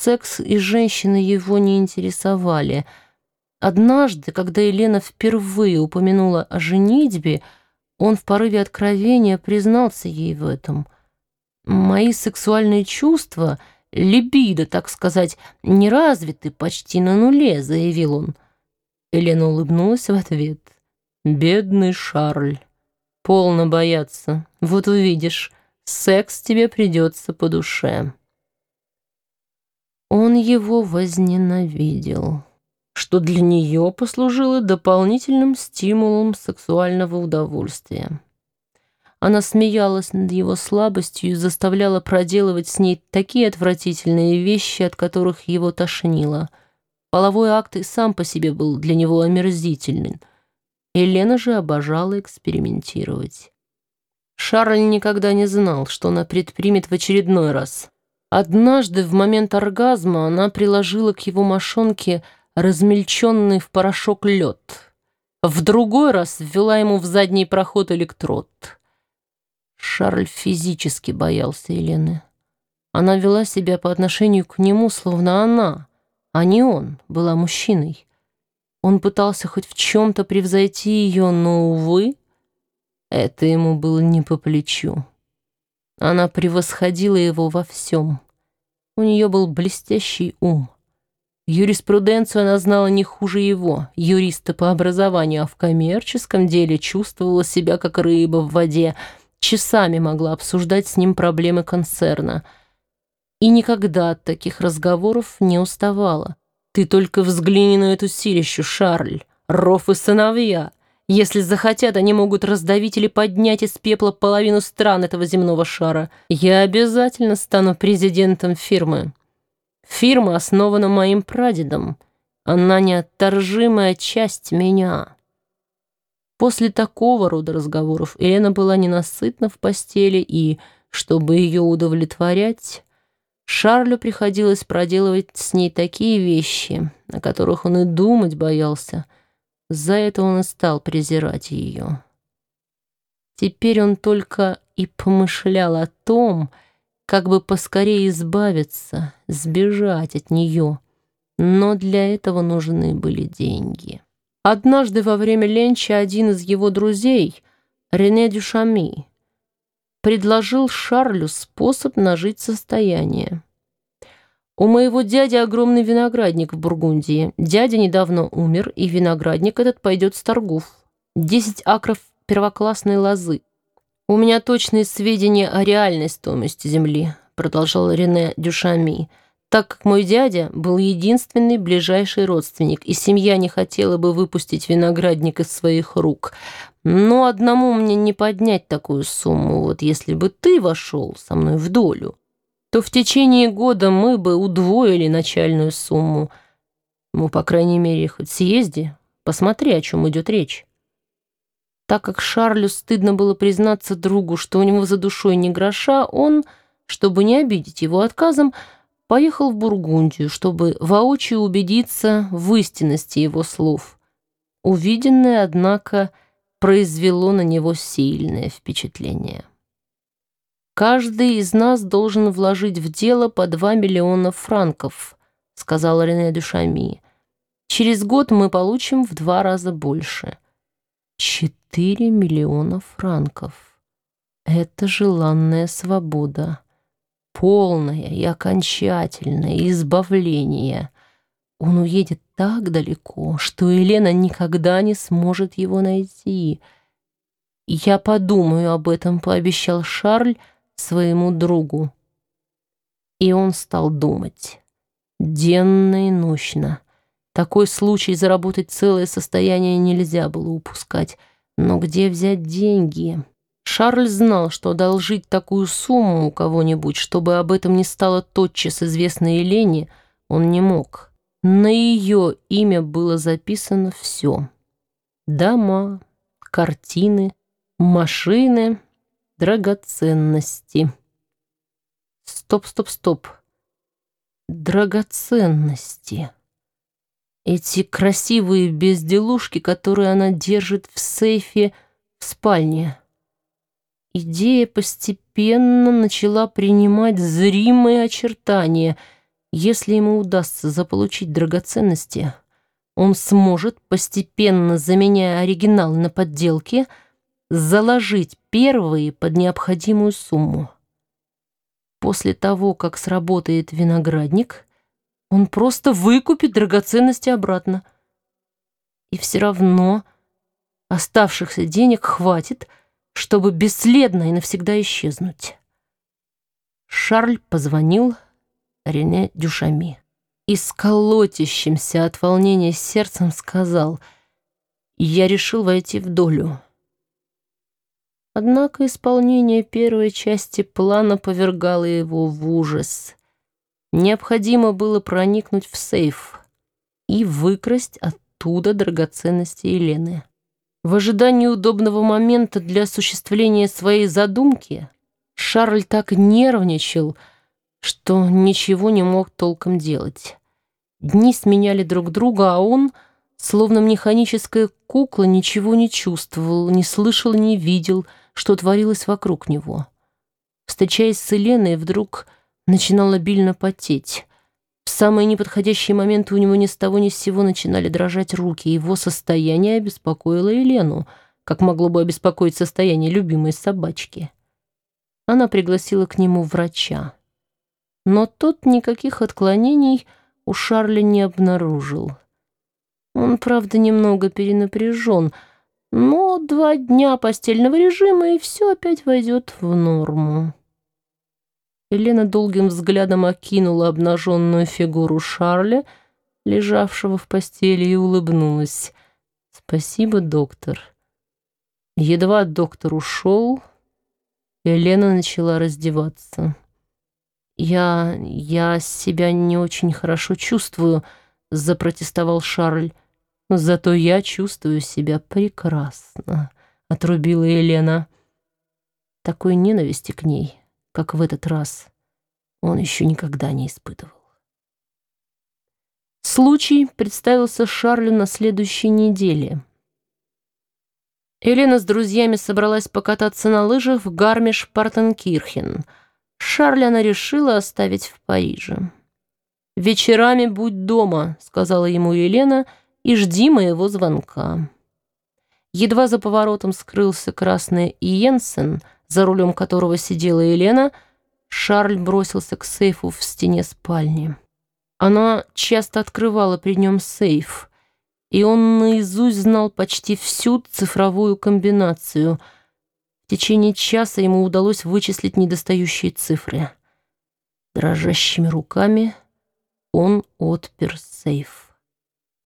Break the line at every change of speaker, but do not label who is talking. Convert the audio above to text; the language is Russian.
секс и женщины его не интересовали. Однажды, когда Елена впервые упомянула о женитьбе, он в порыве откровения признался ей в этом. «Мои сексуальные чувства, либидо, так сказать, не развиты почти на нуле», — заявил он. Елена улыбнулась в ответ. «Бедный Шарль, полно бояться. Вот увидишь, секс тебе придется по душе». Его возненавидел, что для нее послужило дополнительным стимулом сексуального удовольствия. Она смеялась над его слабостью и заставляла проделывать с ней такие отвратительные вещи, от которых его тошнило. Половой акт и сам по себе был для него омерзителен. Елена же обожала экспериментировать. Шарль никогда не знал, что она предпримет в очередной раз. Однажды в момент оргазма она приложила к его мошонке размельченный в порошок лед. В другой раз ввела ему в задний проход электрод. Шарль физически боялся Елены. Она вела себя по отношению к нему, словно она, а не он, была мужчиной. Он пытался хоть в чем-то превзойти ее, но, увы, это ему было не по плечу. Она превосходила его во всем. У нее был блестящий ум. Юриспруденцию она знала не хуже его, юриста по образованию, а в коммерческом деле чувствовала себя как рыба в воде, часами могла обсуждать с ним проблемы концерна. И никогда от таких разговоров не уставала. «Ты только взгляни на эту силищу, Шарль, ров и сыновья!» Если захотят, они могут раздавить или поднять из пепла половину стран этого земного шара. Я обязательно стану президентом фирмы. Фирма основана моим прадедом. Она неотторжимая часть меня. После такого рода разговоров Елена была ненасытна в постели, и, чтобы ее удовлетворять, Шарлю приходилось проделывать с ней такие вещи, о которых он и думать боялся — за это он и стал презирать ее. Теперь он только и помышлял о том, как бы поскорее избавиться, сбежать от нее. Но для этого нужны были деньги. Однажды во время ленча один из его друзей, Рене Дюшами, предложил Шарлю способ нажить состояние. У моего дяди огромный виноградник в Бургундии. Дядя недавно умер, и виноградник этот пойдет с торгов. Десять акров первоклассной лозы. У меня точные сведения о реальной стоимости земли, продолжал Рене Дюшами, так как мой дядя был единственный ближайший родственник, и семья не хотела бы выпустить виноградник из своих рук. Но одному мне не поднять такую сумму, вот если бы ты вошел со мной в долю то в течение года мы бы удвоили начальную сумму. Ну, по крайней мере, хоть съезди, посмотри, о чем идет речь. Так как Шарлю стыдно было признаться другу, что у него за душой не гроша, он, чтобы не обидеть его отказом, поехал в Бургундию, чтобы воочию убедиться в истинности его слов. Увиденное, однако, произвело на него сильное впечатление. «Каждый из нас должен вложить в дело по 2 миллиона франков», сказала Рене Дюшами. «Через год мы получим в два раза больше». «Четыре миллиона франков. Это желанная свобода. Полное и окончательное избавление. Он уедет так далеко, что Елена никогда не сможет его найти». «Я подумаю об этом», — пообещал Шарль, своему другу. И он стал думать. Денно и ночно. Такой случай заработать целое состояние нельзя было упускать. Но где взять деньги? Шарль знал, что одолжить такую сумму у кого-нибудь, чтобы об этом не стало тотчас известно Елене, он не мог. На ее имя было записано все. Дома, картины, машины Драгоценности. Стоп, стоп, стоп. Драгоценности. Эти красивые безделушки, которые она держит в сейфе в спальне. Идея постепенно начала принимать зримые очертания. Если ему удастся заполучить драгоценности, он сможет, постепенно заменяя оригинал на подделки, заложить первые под необходимую сумму. После того, как сработает виноградник, он просто выкупит драгоценности обратно. И все равно оставшихся денег хватит, чтобы бесследно и навсегда исчезнуть. Шарль позвонил Рене Дюшами и с колотящимся от волнения сердцем сказал «Я решил войти в долю». Однако исполнение первой части плана повергало его в ужас. Необходимо было проникнуть в сейф и выкрасть оттуда драгоценности Елены. В ожидании удобного момента для осуществления своей задумки Шарль так нервничал, что ничего не мог толком делать. Дни сменяли друг друга, а он, словно механическая кукла, ничего не чувствовал, не слышал, не видел, что творилось вокруг него. Встречаясь с Еленой, вдруг начинал обильно потеть. В самые неподходящие моменты у него ни с того ни с сего начинали дрожать руки. Его состояние обеспокоило Елену, как могло бы обеспокоить состояние любимой собачки. Она пригласила к нему врача. Но тот никаких отклонений у Шарля не обнаружил. Он, правда, немного перенапряжен, но два дня постельного режима, и все опять войдет в норму. Елена долгим взглядом окинула обнаженную фигуру Шарля, лежавшего в постели, и улыбнулась. «Спасибо, доктор». Едва доктор ушел, Елена начала раздеваться. «Я... я себя не очень хорошо чувствую», — запротестовал Шарль. «Зато я чувствую себя прекрасно», — отрубила Елена. Такой ненависти к ней как в этот раз, он еще никогда не испытывал. Случай представился Шарлю на следующей неделе. Елена с друзьями собралась покататься на лыжах в Гармиш-Партенкирхен. Шарля она решила оставить в Париже. «Вечерами будь дома», — сказала ему Елена, — «и жди моего звонка». Едва за поворотом скрылся красный Иенсен — за рулем которого сидела Елена, Шарль бросился к сейфу в стене спальни. Она часто открывала при нем сейф, и он наизусть знал почти всю цифровую комбинацию. В течение часа ему удалось вычислить недостающие цифры. Дрожащими руками он отпер сейф.